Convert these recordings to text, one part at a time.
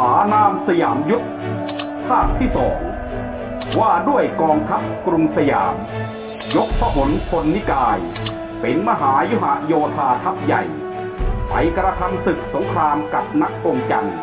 อานามสยามยุทธภาคที่สองว่าด้วยกองทัพกรุงสยาม ยกพระหลพลนิกาย เป็นมหายุหโยธาทัพใหญ่ ไปกระทำศึกสงครามกับนักกงจันทร์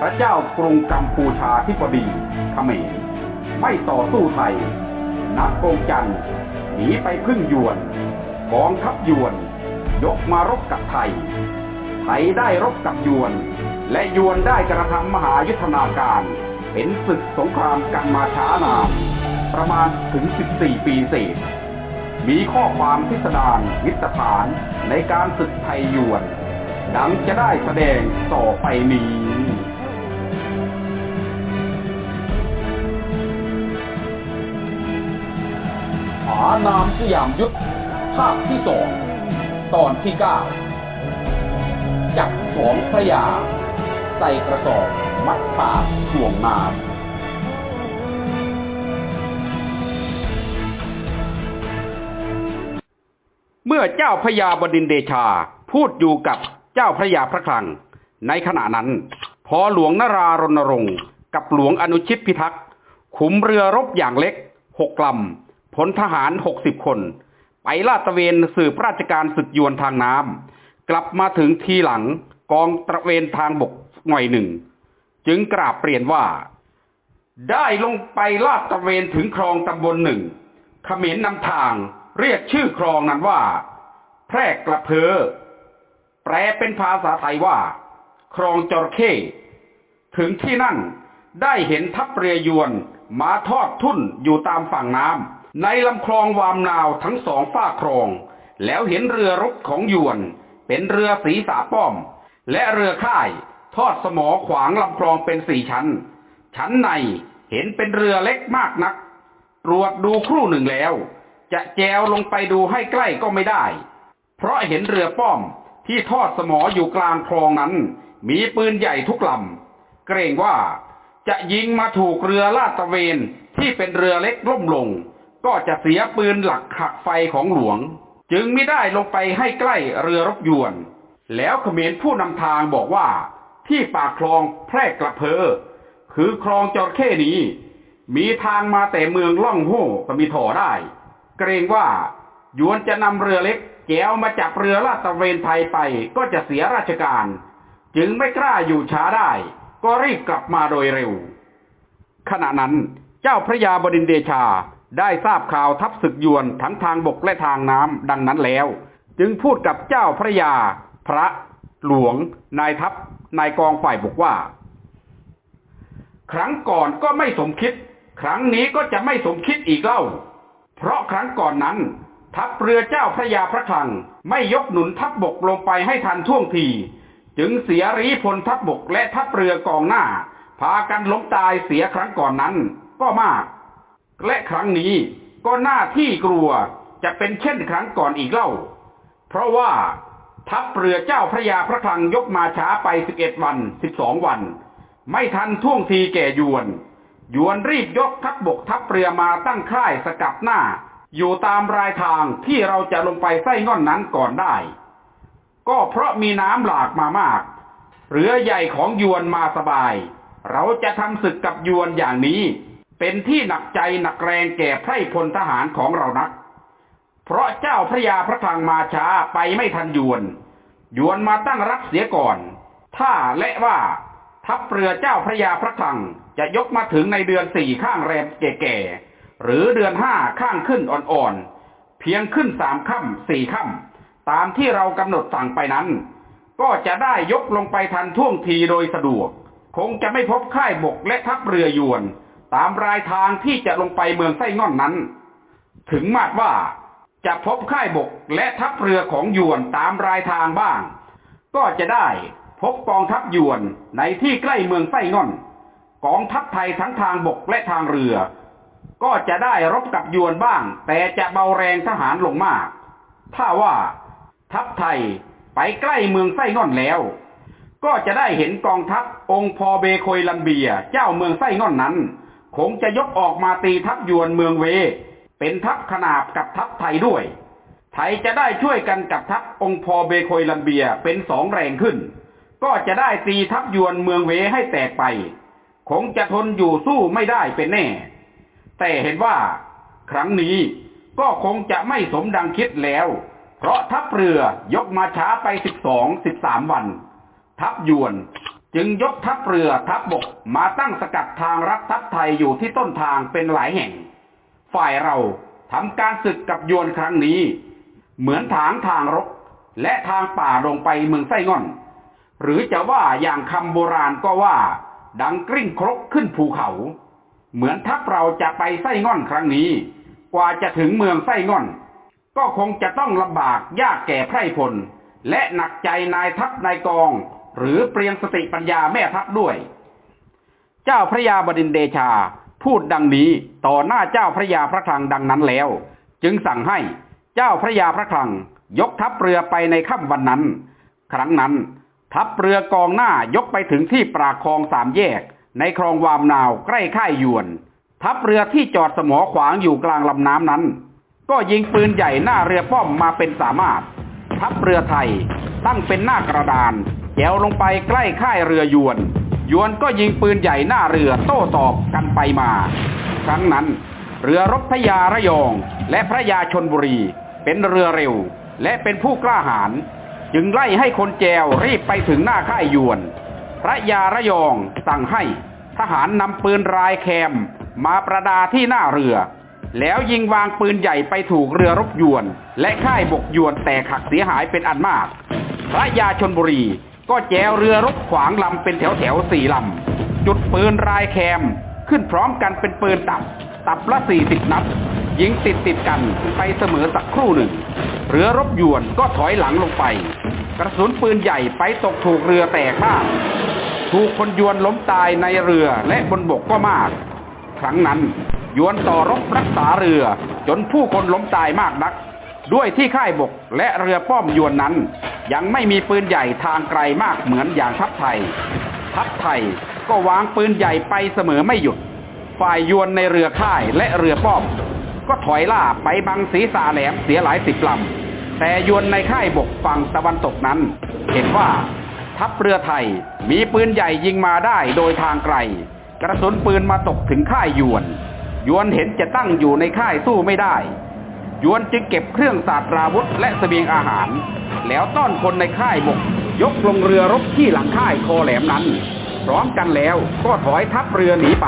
พระเจ้ากรุงกัมพูชาธิบดีเขมรไม่ต่อสู้ไทย นักกงจันทร์หนีไปพึ่งยวนกองทัพยวน ยกมารบกับไทย ไทยได้รบกับยวน และยวนได้กระทำมหายุทธนาการ เป็นศึกสงครามกันมาช้านาน ประมาณถึง 14 ปีเศษ มีข้อความพิสดารวิตฐานในการศึกไทยยวน ดังจะได้แสดงต่อไปนี้หานามสยามยุทธภาคที่สองตอนที่เก้าจับสองพระยา ใส่กระสอบ มัดปากช่วงนาเมื่อเจ้าพระยาบดินเดชาพูดอยู่กับเจ้าพระยาพระคลัง ในขณะนั้น พอหลวงนารารณรงค์กับหลวงอนุชิตพิทักษ์ขุมเรือรบอย่างเล็กหกลำพลทหารหกสิบคน ไปลาดตระเวนสืบราชการศึกยวนทางน้ำกลับมาถึงทีหลังกองตระเวนทางบก หน่อยหนึ่ง จึงกราบเปลี่ยนว่า ได้ลงไปลาดตะเวนถึงคลองตำบลหนึ่งเขมรนนำทางเรียกชื่อคลองนั้นว่า แพรกกระเพอแปลเป็นภาษาไทยว่า คลองจระเข้ถึงที่นั่นได้เห็นทัพเรือยวนมาทอดทุ่นอยู่ตามฝั่งน้ำในลำคลองวามนาวทั้งสองฝ้าคลอง แล้วเห็นเรือรบของยวน เป็นเรือสีสาป้อม และเรือค่าย ทอดสมอขวางลำคลองเป็นสี่ชั้น ชั้นในเห็นเป็นเรือเล็กมากนัก ตรวจดูครู่หนึ่งแล้ว จะแจวลงไปดูให้ใกล้ก็ไม่ได้ เพราะเห็นเรือป้อมที่ทอดสมออยู่กลางคลองนั้น มีปืนใหญ่ทุกลำ เกรงว่าจะยิงมาถูกเรือลาดตระเวนที่เป็นเรือเล็กล่มลง ก็จะเสียปืนหลักหักไฟของหลวง จึงไม่ได้ลงไปให้ใกล้เรือรบยวน แล้วเขมรผู้นำทางบอกว่า ที่ปากคลองแพร่กระเพอ คือคลองจระเข้นี้ มีทางมาแต่เมืองล่องโห่ก็มีถอได้ เกรงว่ายวนจะนำเรือเล็กแจวมาจับเรือลาดตระเวนไทยไปก็จะเสียราชการ จึงไม่กล้าอยู่ช้าได้ ก็รีบกลับมาโดยเร็ว ขณะนั้นเจ้าพระยาบดินเดชาได้ทราบข่าวทัพศึกยวนทั้งทางบกและทางน้ำดังนั้นแล้ว จึงพูดกับเจ้าพระยา พระ หลวง นายทัพ นายกองฝ่ายบอกว่า ครั้งก่อนก็ไม่สมคิด ครั้งนี้ก็จะไม่สมคิดอีกเล่า เพราะครั้งก่อนนั้น ทัพเรือเจ้าพระยาพระคลัง ไม่ยกหนุนทัพบบกลงไปให้ทันท่วงที จึงเสียรีพลทัพบบกและทัพเรือกองหน้า พากันล้มตายเสียครั้งก่อนนั้น ก็มาก และครั้งนี้ก็หน่าที่กลัวจะเป็นเช่นครั้งก่อนอีกเล่า เพราะว่า ทัพเรือเจ้าพระยาพระคลังยกมาช้าไปสิบเอ็ดวันสิบสองวัน ไม่ทันท่วงทีแก่ยวน ยวนรีบยกทัพบกทัพเรือมาตั้งค่ายสกัดหน้า อยู่ตามรายทางที่เราจะลงไปไส้ง่อนนั้นก่อนได้ ก็เพราะมีน้ำหลากมามาก เรือใหญ่ของยวนมาสบาย เราจะทำศึกกับยวนอย่างนี้ เป็นที่หนักใจหนักแรงแก่ไพร่พลทหารของเรานัก เพราะเจ้าพระยาพระคลังมาช้าไปไม่ทันยวน ยวนมาตั้งรับเสียก่อน ถ้าและว่าทัพเรือเจ้าพระยาพระคลังจะยกมาถึงในเดือนสี่ข้างแรมแก่ๆ หรือเดือนห้าข้างขึ้นอ่อนๆ เพียงขึ้นสามค่ำสี่ค่ำตามที่เรากำหนดสั่งไปนั้น ก็จะได้ยกลงไปทันท่วงทีโดยสะดวก คงจะไม่พบค่ายบกและทัพเรือยวน ตามรายทางที่จะลงไปเมืองไส้ง่อนนั้น ถึงมาดว่า จะพบค่ายบกและทัพเรือของยวนตามรายทางบ้าง ก็จะได้พบกองทัพยวนในที่ใกล้เมืองไส้ง่อน กองทัพไทยทั้งทางบกและทางเรือ ก็จะได้รบกับยวนบ้าง แต่จะเบาแรงทหารลงมาก ถ้าว่าทัพไทยไปใกล้เมืองไส้ง่อนแล้ว ก็จะได้เห็นกองทัพองค์พอเบโคยลันเบียเจ้าเมืองไส้ง่อนนั้น คงจะยกออกมาตีทัพยวนเมืองเว เป็นทัพขนาบกับทัพไทยด้วย ไทยจะได้ช่วยกันกับทัพองค์พอเบโคยลันเบียเป็นสองแรงขึ้น ก็จะได้ตีทัพยวนเมืองเวให้แตกไป คงจะทนอยู่สู้ไม่ได้เป็นแน่ แต่เห็นว่า ครั้งนี้ก็คงจะไม่สมดังคิดแล้ว เพราะทัพเรือยกมาช้าไปสิบสองสิบสามวัน ทัพยวนจึงยกทัพเรือทัพบบกมาตั้งสกัดทางรัฐทัพไทยอยู่ที่ต้นทางเป็นหลายแห่ง ฝ่ายเราทำการศึกกับยวนครั้งนี้ เหมือนถางทางรก และทางป่าลงไปเมืองไส้ง่อน หรือจะว่าอย่างคำโบราณก็ว่า ดังกริ้งครกขึ้นภูเขา เหมือนทัพเราจะไปไส้ง่อนครั้งนี้ กว่าจะถึงเมืองไส้ง่อน ก็คงจะต้องลำบากยากแก่ไพร่พล และหนักใจนายทัพนายกอง หรือเปลี่ยนสติปัญญาแม่ทัพด้วย เจ้าพระยาบดินเดชา พูดดังนี้ต่อหน้าเจ้าพระยาพระคลังดังนั้นแล้ว จึงสั่งให้เจ้าพระยาพระคลัง ยกทัพเรือไปในค่ำวันนั้น ครั้งนั้น ทัพเรือกองหน้ายกไปถึงที่ปราคลองสามแยก ในคลองวามนาวใกล้ค่ายยวน ทัพเรือที่จอดสมอขวางอยู่กลางลำน้ำนั้น ก็ยิงปืนใหญ่หน้าเรือป้อมมาเป็นสามารถ ทัพเรือไทยตั้งเป็นหน้ากระดานแจวลงไปใกล้ค่ายเรือยวน ยวนก็ยิงปืนใหญ่หน้าเรือโต้ตอบกันไปมา ครั้งนั้น เรือรบพระยาระยอง และพระยาชนบุรี เป็นเรือเร็ว และเป็นผู้กล้าหาญจึงไล่ให้คนแจวรีบไปถึงหน้าค่ายยวน พระยาระยองสั่งให้ทหารนำปืนรายแคมมาประดาที่หน้าเรือ แล้วยิงวางปืนใหญ่ไปถูกเรือรบยวน และค่ายบกยวนแตกหักเสียหายเป็นอันมาก พระยาชนบุรี ก็แจวเรือรบขวางลำเป็นแถวแถวสี่ลำ จุดปืนรายแคม ขึ้นพร้อมกันเป็นปืนตับ ตับละสี่สิบนัด ยิงติดติดกันไปเสมอสักครู่หนึ่ง เรือรบยวนก็ถอยหลังลงไป กระสุนปืนใหญ่ไปตกถูกเรือแตกบ้างถูกคนยวนล้มตายในเรือและบนบกก็มาก ครั้งนั้นยวนต่อรบรักษาเรือจนผู้คนล้มตายมากนัก ด้วยที่ค่ายบกและเรือป้อมยวนนั้น ยังไม่มีปืนใหญ่ทางไกลมากเหมือนอย่างทัพไทย ทัพไทยก็วางปืนใหญ่ไปเสมอไม่หยุด ฝ่ายยวนในเรือค่ายและเรือป้อม ก็ถอยล่าไปบังศีรษะแหลมเสียหลายสิบลำแต่ยวนในค่ายบกฝั่งตะวันตกนั้น เห็นว่าทัพเรือไทยมีปืนใหญ่ยิงมาได้โดยทางไกล กระสุนปืนมาตกถึงค่ายยวน ยวนเห็นจะตั้งอยู่ในค่ายสู้ไม่ได้ ยวนจึงเก็บเครื่องสาสตราวุธและเสบียงอาหาร แล้วต้อนคนในค่ายบก ยกลงเรือรบที่หลังค่ายคอแหลมนั้น พร้อมกันแล้วก็ถอยทัพเรือหนีไป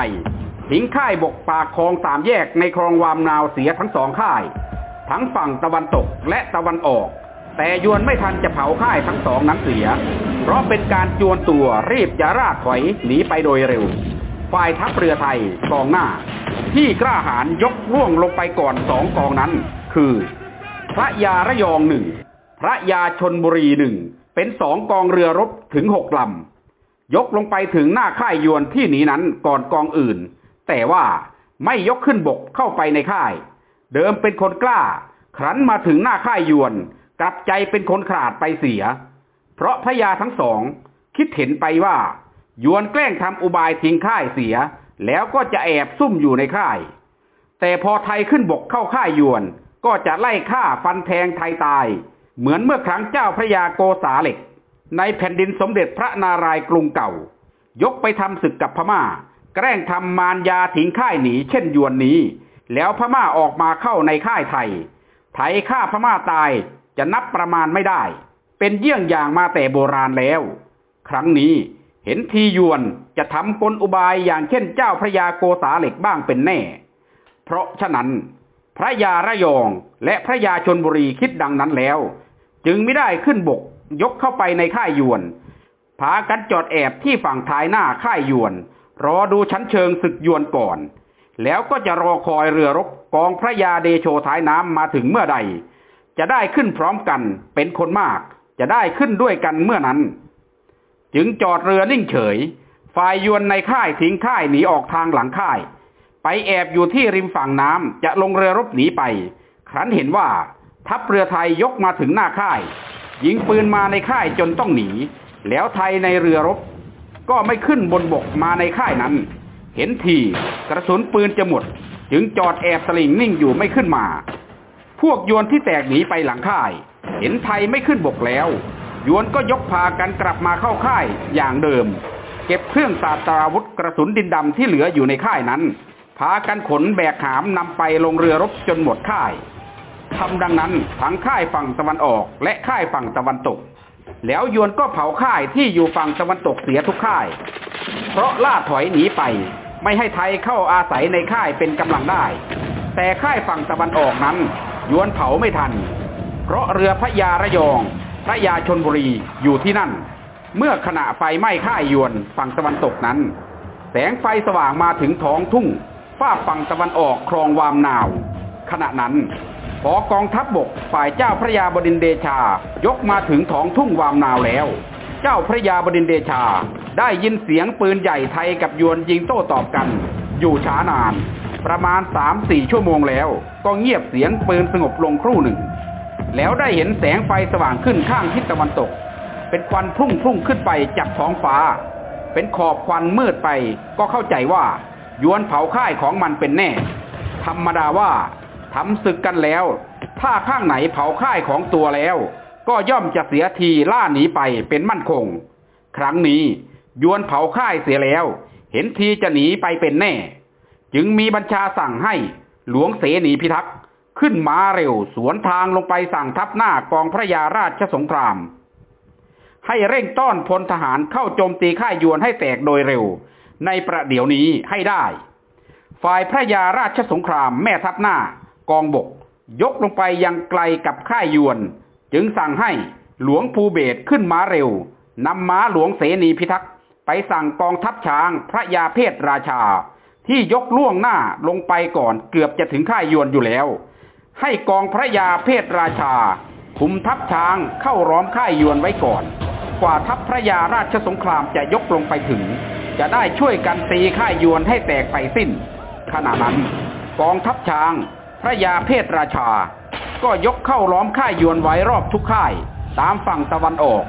ทิ้งค่ายบกปากคลองสามแยกในคลองวามนาวเสียทั้งสองค่าย ทั้งฝั่งตะวันตกและตะวันออก แต่ยวนไม่ทันจะเผาค่ายทั้งสองนั้นเสีย เพราะเป็นการจวนตัวรีบจะราดถอยหนีไปโดยเร็ว ฝ่ายทัพเรือไทยกองหน้า ที่กล้าหาญยกร่วงลงไปก่อนสองกองนั้น คือ พระยาระยองหนึ่งพระยาชนบุรีหนึ่งเป็นสองกองเรือรบถึงหกลำยกลงไปถึงหน้าค่ายยวนที่หนีนั้นก่อนกองอื่น แต่ว่าไม่ยกขึ้นบกเข้าไปในค่าย เดิมเป็นคนกล้า ครั้นมาถึงหน้าค่ายยวน กลับใจเป็นคนขาดไปเสีย เพราะพระยาทั้งสองคิดเห็นไปว่า ยวนแกล้งทำอุบายทิ้งค่ายเสีย แล้วก็จะแอบซุ่มอยู่ในค่าย แต่พอไทยขึ้นบกเข้าค่ายยวน ก็จะไล่ฆ่าฟันแทงไทยตาย เหมือนเมื่อครั้งเจ้าพระยาโกษาเหล็ก ในแผ่นดินสมเด็จพระนารายณ์กรุงเก่า ยกไปทำศึกกับพม่า แกล้งทำมารยาทิ้งค่ายหนีเช่นยวนนี้ แล้วพม่าออกมาเข้าในค่ายไทย ไทยฆ่าพม่าตายจะนับประมาณไม่ได้ เป็นเยี่ยงอย่างมาแต่โบราณแล้ว ครั้งนี้เห็นทียวนจะทำกลอุบายอย่างเช่นเจ้าพระยาโกษาเหล็กบ้างเป็นแน่ เพราะฉะนั้น พระยาระยองและพระยาชนบุรีคิดดังนั้นแล้ว จึงไม่ได้ขึ้นบกยกเข้าไปในค่ายยวนพากันจอดแอบที่ฝั่งท้ายหน้าค่ายยวน รอดูชั้นเชิงศึกยวนก่อน แล้วก็จะรอคอยเรือรบกองพระยาเดโชท้ายน้ำมาถึงเมื่อใด จะได้ขึ้นพร้อมกันเป็นคนมาก จะได้ขึ้นด้วยกันเมื่อนั้น จึงจอดเรือนิ่งเฉย ฝ่ายยวนในค่ายทิ้งค่ายหนีออกทางหลังค่าย ไปแอบอยู่ที่ริมฝั่งน้ำจะลงเรือรบหนีไป ครั้นเห็นว่าทัพเรือไทยยกมาถึงหน้าค่าย ยิงปืนมาในค่ายจนต้องหนี แล้วไทยในเรือรบ ก็ไม่ขึ้นบนบกมาในค่ายนั้น เห็นทีกระสุนปืนจะหมด จึงจอดแอบสลิงนิ่งอยู่ไม่ขึ้นมา พวกโยวนที่แตกหนีไปหลังค่าย เห็นไทยไม่ขึ้นบกแล้ว ยวนก็ยกพากันกลับมาเข้าค่ายอย่างเดิม เก็บเครื่องศาสตราวุธกระสุนดินดำที่เหลืออยู่ในค่ายนั้น พากันขนแบกหามนำไปลงเรือรบจนหมดค่ายทำดังนั้นทั้งค่ายฝั่งตะวันออก และค่ายฝั่งตะวันตก แล้วยวนก็เผาค่ายที่อยู่ฝั่งตะวันตกเสียทุกค่าย เพราะล่าถอยหนีไป ไม่ให้ไทยเข้าอาศัยในค่ายเป็นกำลังได้ แต่ค่ายฝั่งตะวันออกนั้น ยวนเผาไม่ทัน เพราะเรือพระยาระยอง พระยาชนบุรีอยู่ที่นั่น เมื่อขณะไฟไหม้ค่ายยวนฝั่งตะวันตกนั้น แสงไฟสว่างมาถึงท้องทุ่ง ฝ้าฝั่งตะวันออกคลองวามนาว ขณะนั้นพอกองทัพบบกฝ่ายเจ้าพระยาบดินเดชายกมาถึงท้องทุ่งวามนาวแล้ว เจ้าพระยาบดินเดชา ได้ยินเสียงปืนใหญ่ไทยกับยวนยิงโต้ตอบกัน อยู่ช้านาน ประมาณสามสี่ชั่วโมงแล้ว ก็เงียบเสียงปืนสงบลงครู่หนึ่ง แล้วได้เห็นแสงไฟสว่างขึ้นข้างทิศตะวันตก เป็นควันพุ่งพุ่งขึ้นไปจับท้องฟ้า เป็นขอบควันมืดไปก็เข้าใจว่า ยวนเผาค่ายของมันเป็นแน่ ธรรมดาว่าทำศึกกันแล้ว ถ้าข้างไหนเผาค่ายของตัวแล้ว ก็ย่อมจะเสียทีล่าหนีไปเป็นมั่นคง ครั้งนี้ยวนเผาค่ายเสียแล้ว เห็นทีจะหนีไปเป็นแน่ จึงมีบัญชาสั่งให้หลวงเสนีพิทักษ์ขึ้นม้าเร็วสวนทางลงไปสั่งทัพหน้ากองพระยาราชสงคราม ให้เร่งต้อนพลทหารเข้าโจมตีค่ายยวนให้แตกโดยเร็ว ในประเดี๋ยวนี้ให้ได้ ฝ่ายพระยาราชสงครามแม่ทัพหน้ากองบก ยกลงไปยังไกลกับค่ายยวน จึงสั่งให้หลวงภูเบศขึ้นม้าเร็วนำม้าหลวงเสนีพิทักษ์ไปสั่งกองทัพช้างพระยาเพศราชา ที่ยกล่วงหน้าลงไปก่อนเกือบจะถึงค่ายยวนอยู่แล้ว ให้กองพระยาเพศราชาคุมทัพช้างเข้าร้อมค่ายยวนไว้ก่อน กว่าทัพพระยาราชสงครามจะยกลงไปถึง จะได้ช่วยกันตีค่ายยวนให้แตกไปสิ้น ขณะนั้น กองทัพช้าง พระยาเพศราชา ก็ยกเข้าล้อมค่ายยวนไว้รอบทุกค่าย ตามฝั่งตะวันออก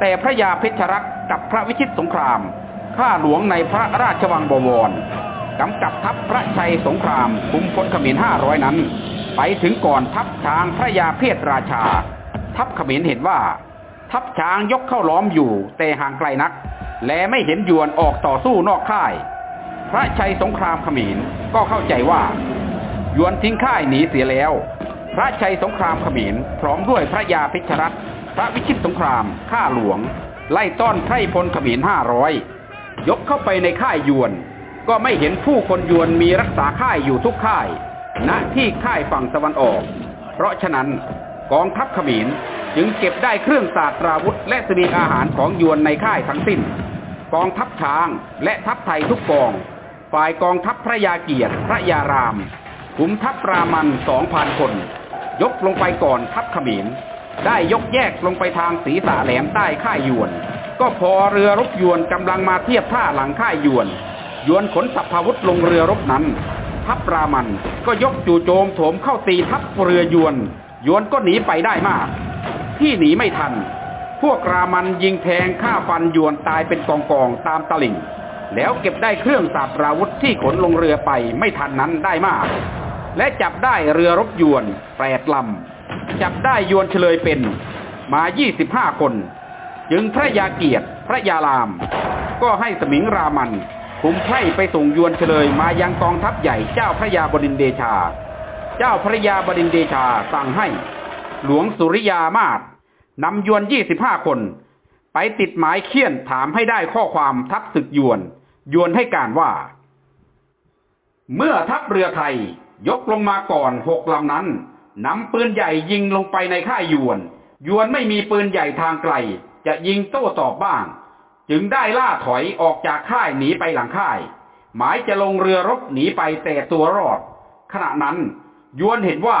แต่พระยาเพชรรักกับพระวิชิตสงคราม ข้าหลวงในพระราชวังบวรกำกับทัพพระชัยสงครามคุมพลขมินห้าร้อยนั้น ไปถึงก่อนทัพช้างพระยาเพศราชา ทัพขมินเห็นว่า ทัพช้างยกเข้าล้อมอยู่แต่ห่างไกลนัก และไม่เห็นยวนออกต่อสู้นอกค่าย พระชัยสงครามขมินก็เข้าใจว่า ยวนทิ้งค่ายหนีเสียแล้ว พระชัยสงครามขมินพร้อมด้วยพระยาพิชรัตพระวิชิตสงครามข้าหลวง ไล่ต้อนไพรพลขมินห้าร้อยยกเข้าไปในค่ายยวน ก็ไม่เห็นผู้คนยวนมีรักษาค่ายอยู่ทุกค่ายณที่ค่ายฝั่งตะวันออก เพราะฉะนั้นกองทัพขมิน จึงเก็บได้เครื่องศาสตราวุธ และเสบียงอาหารของยวนในค่ายทั้งสิ้น กองทัพช้างและทัพไทยทุกกอง ฝ่ายกองทัพพระยาเกียรติพระยารามขุมทัพรามันสองพันคน ยกลงไปก่อนทัพขมินได้ยกแยกลงไปทางสีสาแหลมใต้ค่ายยวน ก็พอเรือรบยวนกำลังมาเทียบท่าหลังค่ายยวน ยวนขนสัพพาวุธลงเรือรบนั้น ทัพรามันก็ยกจู่โจมโถมเข้าตีทัพเรือยวน ยวนก็หนีไปได้มาก ที่หนีไม่ทัน พวกรามันยิงแทงฆ่าฟันยวนตายเป็นกองกองตามตลิ่ง แล้วเก็บได้เครื่องสาบราวุธที่ขนลงเรือไปไม่ทันนั้นได้มาก และจับได้เรือรบยวนแปดลำ จับได้ยวนเฉลยเป็น มายี่สิบห้าคน จึงพระยาเกียรติพระยาราม ก็ให้สมิงรามันคุมไพร่ไปส่งยวนเฉลยมายังกองทัพใหญ่เจ้าพระยาบดินเดชา เจ้าพระยาบดินเดชาสั่งให้ หลวงสุริยามาศ นำยวนยี่สิบห้าคน ไปติดหมายเคี่ยนถามให้ได้ข้อความทัพศึกยวน ยวนให้การว่า เมื่อทัพเรือไทยยกลงมาก่อนหกลำนั้นนำปืนใหญ่ยิงลงไปในค่ายยวน ยวนไม่มีปืนใหญ่ทางไกล จะยิงโต้ตอบบ้าง จึงได้ล่าถอยออกจากค่ายหนีไปหลังค่าย หมายจะลงเรือรบหนีไปแต่ตัวรอด ขณะนั้นยวนเห็นว่า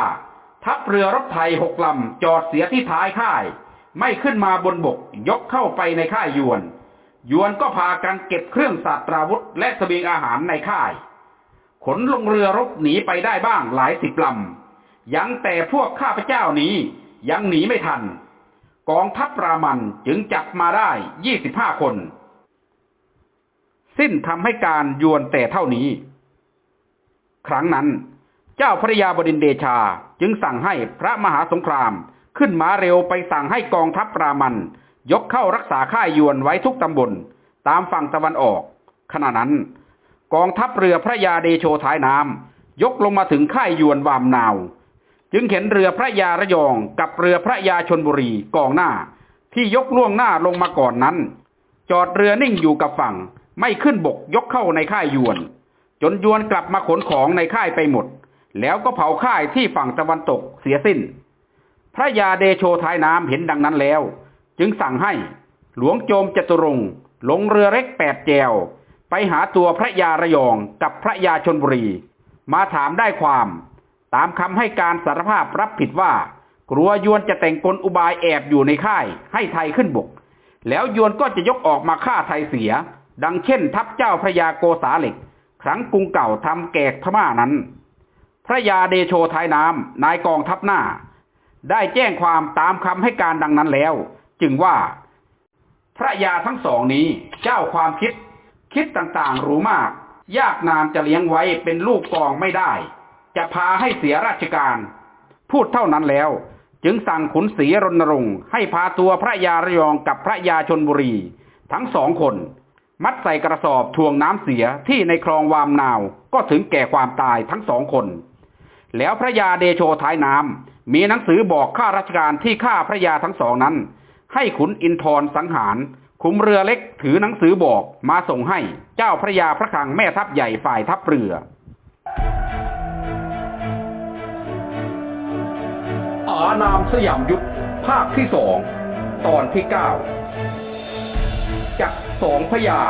ทัพเรือรบไทยหกลำจอดเสียที่ท้ายค่าย ไม่ขึ้นมาบนบกยกเข้าไปในค่ายยวน ยวนก็พากันเก็บเครื่องสัตราวุธ และสเสบียงอาหารในค่าย ขนลงเรือรบหนีไปได้บ้างหลายสิบลำยังแต่พวกข้าพเจ้านี้ยังหนีไม่ทัน กองทัพรามันจึงจับมาได้ยี่สิบห้าคน สิ้นทำให้การยวนแต่เท่านี้ ครั้งนั้น เจ้าพระยาบดินเดชาจึงสั่งให้พระมหาสงคราม ขึ้นม้าเร็วไปสั่งให้กองทัพปรามัน ยกเข้ารักษาค่ายยวนไว้ทุกตำบล ตามฝั่งตะวันออก ขณะนั้น กองทัพเรือพระยาเดโชท้ายน้ำยกลงมาถึงค่ายยวนวามนาว จึงเห็นเรือพระยาระยองกับเรือพระยาชนบุรีกองหน้า ที่ยกล่วงหน้าลงมาก่อนนั้น จอดเรือนิ่งอยู่กับฝั่งไม่ขึ้นบกยกเข้าในค่ายยวน จนยวนกลับมาขนของในค่ายไปหมด แล้วก็เผาค่ายที่ฝั่งตะวันตกเสียสิ้น พระยาเดโชทายน้ำเห็นดังนั้นแล้ว จึงสั่งให้หลวงโจมจตุรงลงเรือเล็กแปดแจว ไปหาตัวพระยาระยองกับพระยาชนบุรี มาถามได้ความ ตามคำให้การสารภาพรับผิดว่า กลัวยวนจะแต่งกลอุบายแอบอยู่ในค่ายให้ไทยขึ้นบก แล้วยวนก็จะยกออกมาฆ่าไทยเสีย ดังเช่น ทัพเจ้าพระยาโกษาเหล็ก ครั้งกรุงเก่าทำแกกพม่านั้น ระยาเดโชท้ายน้ำนายกองทัพหน้า ได้แจ้งความตามคำให้การดังนั้นแล้ว จึงว่าพระยาทั้งสองนี้เจ้าความคิด คิดต่างๆรู้มาก ยากนานจะเลี้ยงไว้เป็นลูกกองไม่ได้ จะพาให้เสียราชการ พูดเท่านั้นแล้ว จึงสั่งขุนศรีรณรงค์ให้พาตัวพระยาระยองกับพระยาชนบุรี ทั้งสองคน มัดใส่กระสอบทวงน้ำเสียที่ในคลองวามนาวก็ถึงแก่ความตายทั้งสองคน แล้วพระยาเดโชท้ายน้ำมีหนังสือบอกข้าราชการที่ฆ่าพระยาทั้งสองนั้น ให้ขุนอินทร์สังหารคุมเรือเล็กถือหนังสือบอกมาส่งให้เจ้าพระยาพระคังแม่ทัพใหญ่ฝ่ายทัพเรืออานามสยามยุทธภาคที่สองตอนที่เก้าจักสองพญา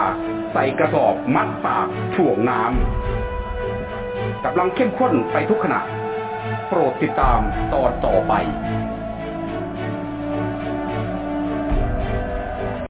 ใส่กระสอบมัดปากถ่วงน้ำ กำลังเข้มข้นไปทุกขณะ โปรดติดตามตอนต่อไป